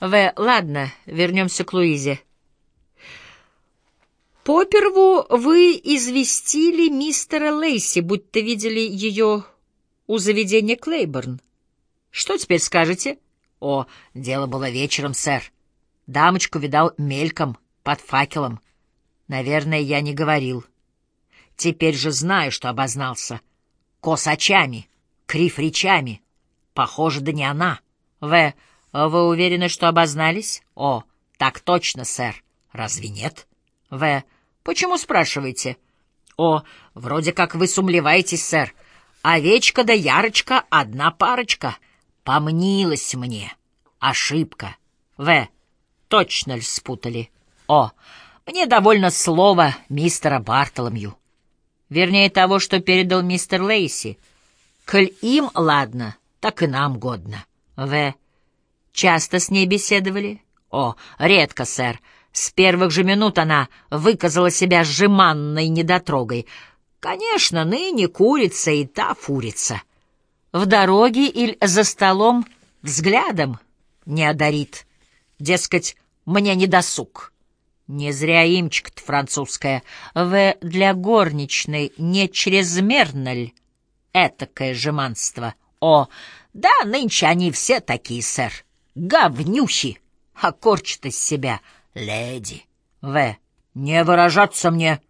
В, ладно, вернемся к Луизе. Поперву вы известили мистера Лейси, будто видели ее у заведения Клейборн. Что теперь скажете? О, дело было вечером, сэр. Дамочку видал мельком, под факелом. Наверное, я не говорил. Теперь же знаю, что обознался. Косачами, крив речами. Похоже, да не она. В, вы уверены, что обознались? О, так точно, сэр. Разве нет? В, почему спрашиваете? О, вроде как вы сумлеваетесь, сэр. Овечка да Ярочка — одна парочка. Помнилась мне. Ошибка. В, точно ли спутали? О, мне довольно слова мистера Бартоломью. Вернее, того, что передал мистер Лейси. Коль им ладно, так и нам годно. В. Часто с ней беседовали? О, редко, сэр. С первых же минут она выказала себя жеманной недотрогой. Конечно, ныне курица и та фурица. В дороге или за столом взглядом не одарит. Дескать, мне не досуг. Не зря имчик-то французская. В для горничной не чрезмерно ль этакое жеманство? О, да, нынче они все такие, сэр. Говнюхи, а корчат из себя леди. В. Не выражаться мне.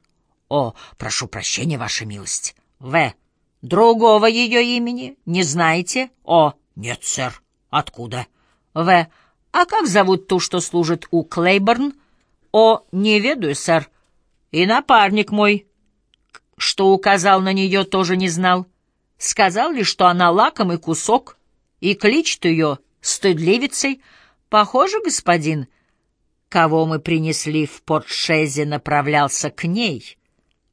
О, прошу прощения, ваша милость. В. Другого ее имени не знаете? О, нет, сэр. Откуда? В. А как зовут ту, что служит у Клейборн? О, не ведаю, сэр. И напарник мой, что указал на нее, тоже не знал. Сказал ли, что она лакомый кусок, и кличет ее стыдливицей. Похоже, господин, кого мы принесли в портшезе, направлялся к ней.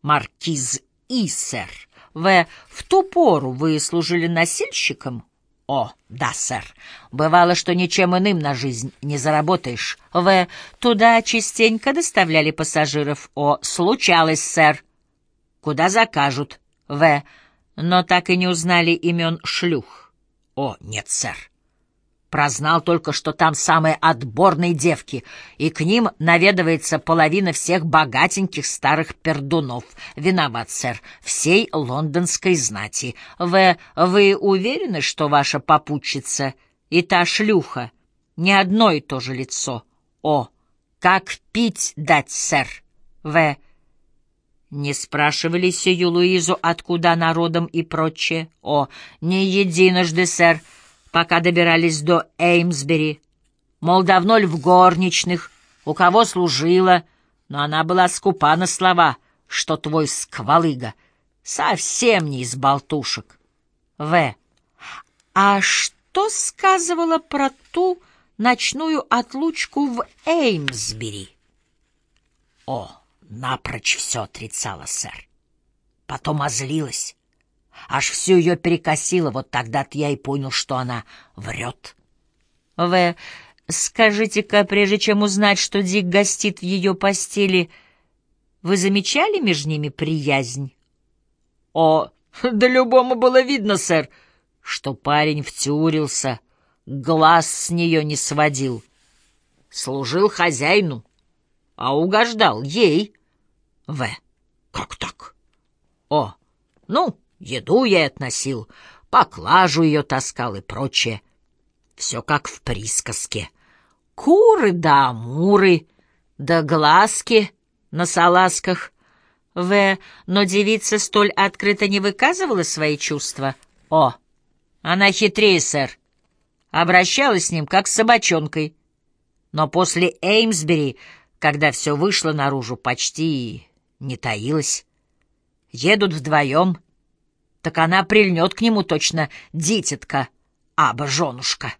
Маркиз Исер. В. В ту пору вы служили носильщиком? О, да, сэр. Бывало, что ничем иным на жизнь не заработаешь. В. Туда частенько доставляли пассажиров. О, случалось, сэр. Куда закажут. В. Но так и не узнали имен шлюх. О, нет, сэр. Прознал только, что там самые отборные девки, и к ним наведывается половина всех богатеньких старых пердунов. Виноват, сэр, всей лондонской знати. Вы, вы уверены, что ваша попутчица и та шлюха не одно и то же лицо? О, как пить дать, сэр? В. Не спрашивали сию Луизу, откуда народом и прочее? О, не единожды, сэр, — пока добирались до Эймсбери. Мол, давно ли в горничных, у кого служила, но она была скупа на слова, что твой сквалыга совсем не из болтушек. В. А что сказывала про ту ночную отлучку в Эймсбери? О, напрочь все отрицала, сэр. Потом озлилась Аж всю ее перекосило, вот тогда-то я и понял, что она врет. В. Скажите-ка, прежде чем узнать, что Дик гостит в ее постели, вы замечали между ними приязнь? О, да любому было видно, сэр, что парень втюрился, глаз с нее не сводил. Служил хозяину, а угождал ей. В. Как так? О, ну, Еду я относил, поклажу ее таскал и прочее. Все как в присказке. Куры да амуры, да глазки на салазках. В. Но девица столь открыто не выказывала свои чувства. О, она хитрее, сэр. Обращалась с ним, как с собачонкой. Но после Эймсбери, когда все вышло наружу, почти не таилась. Едут вдвоем — так она прильнет к нему точно дитятка, аба женушка.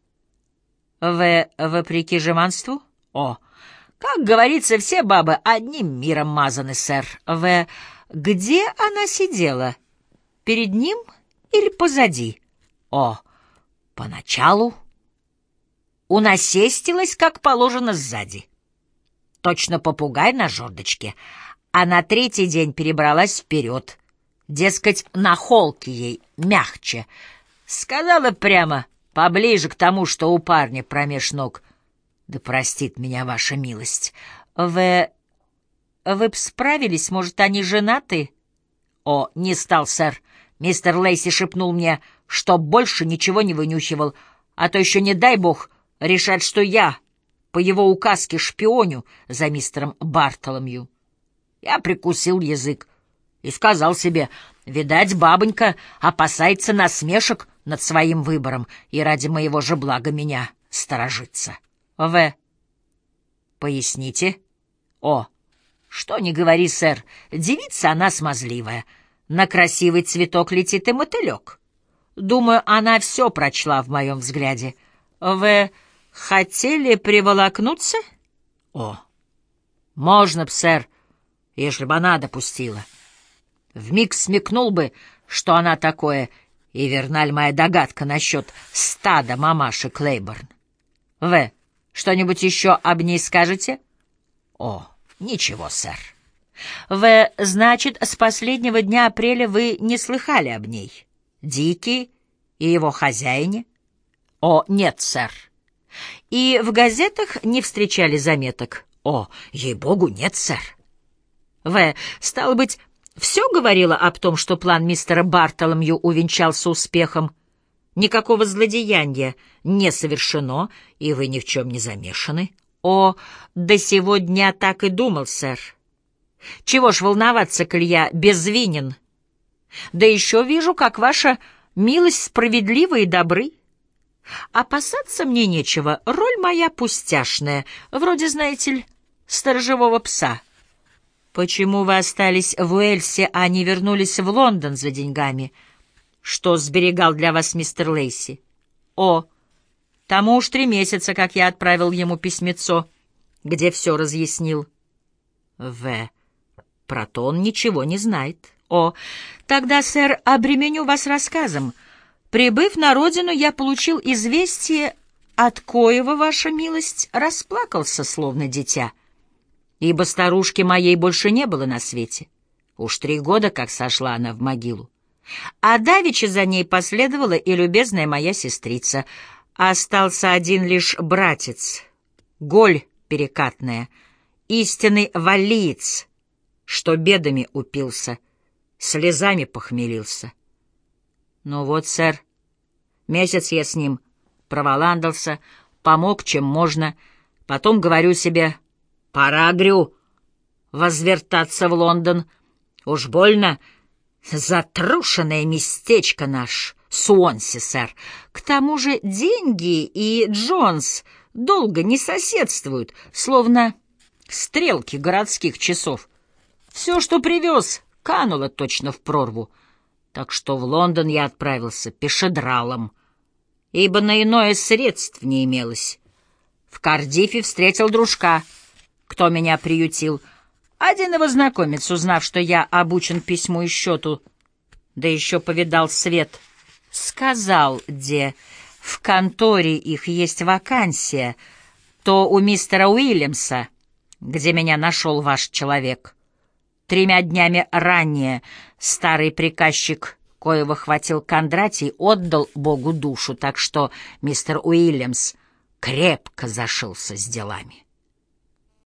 В вопреки жеманству? О, как говорится, все бабы одним миром мазаны, сэр. В где она сидела? Перед ним или позади? О, поначалу унасестилась, как положено, сзади. Точно попугай на жердочке, а на третий день перебралась вперед — Дескать, на холке ей мягче. Сказала прямо, поближе к тому, что у парня промеж ног. Да простит меня ваша милость. Вы... вы б справились, может, они женаты? О, не стал, сэр. Мистер Лейси шепнул мне, что больше ничего не вынюхивал, а то еще, не дай бог, решать, что я по его указке шпионю за мистером Бартоломью. Я прикусил язык и сказал себе, видать, бабонька опасается насмешек над своим выбором и ради моего же блага меня сторожится. В. Поясните. О. Что не говори, сэр, девица она смазливая. На красивый цветок летит и мотылек. Думаю, она все прочла в моем взгляде. В. Хотели приволокнуться? О, можно б, сэр, если бы она допустила. Вмиг смекнул бы, что она такое, и верна ли моя догадка насчет стада мамаши Клейборн. В. Что-нибудь еще об ней скажете? О, ничего, сэр. В. Значит, с последнего дня апреля вы не слыхали об ней? Дикий и его хозяине? О, нет, сэр. И в газетах не встречали заметок. О, ей-богу, нет, сэр. В. Стало быть, все говорило об том, что план мистера Бартоломью увенчался успехом. Никакого злодеяния не совершено, и вы ни в чем не замешаны. О, до сего дня так и думал, сэр. Чего ж волноваться, коль безвинен? Да еще вижу, как ваша милость справедлива и добры. Опасаться мне нечего, роль моя пустяшная, вроде, знаете ли, сторожевого пса. Почему вы остались в Уэльсе, а не вернулись в Лондон за деньгами? Что сберегал для вас мистер Лейси? О, тому уж три месяца, как я отправил ему письмецо, где все разъяснил. В. Про то он ничего не знает. О, тогда, сэр, обременю вас рассказом — Прибыв на родину, я получил известие, от коего, ваша милость, расплакался, словно дитя, ибо старушки моей больше не было на свете. Уж три года, как сошла она в могилу. А давеча за ней последовала и любезная моя сестрица. Остался один лишь братец, голь перекатная, истинный валиец, что бедами упился, слезами похмелился. Ну вот, сэр, месяц я с ним проволандался, помог, чем можно. Потом говорю себе, пора, грю, возвертаться в Лондон. Уж больно затрушенное местечко наш, Суонси, сэр. К тому же деньги и Джонс долго не соседствуют, словно стрелки городских часов. Все, что привез, кануло точно в прорву так что в Лондон я отправился пешедралом, ибо на иное средств не имелось. В Кардифе встретил дружка, кто меня приютил. Один его знакомец, узнав, что я обучен письму и счету, да еще повидал свет, сказал, где в конторе их есть вакансия, то у мистера Уильямса, где меня нашел ваш человек. Тремя днями ранее старый приказчик, коего хватил Кондратий, отдал Богу душу, так что мистер Уильямс крепко зашился с делами.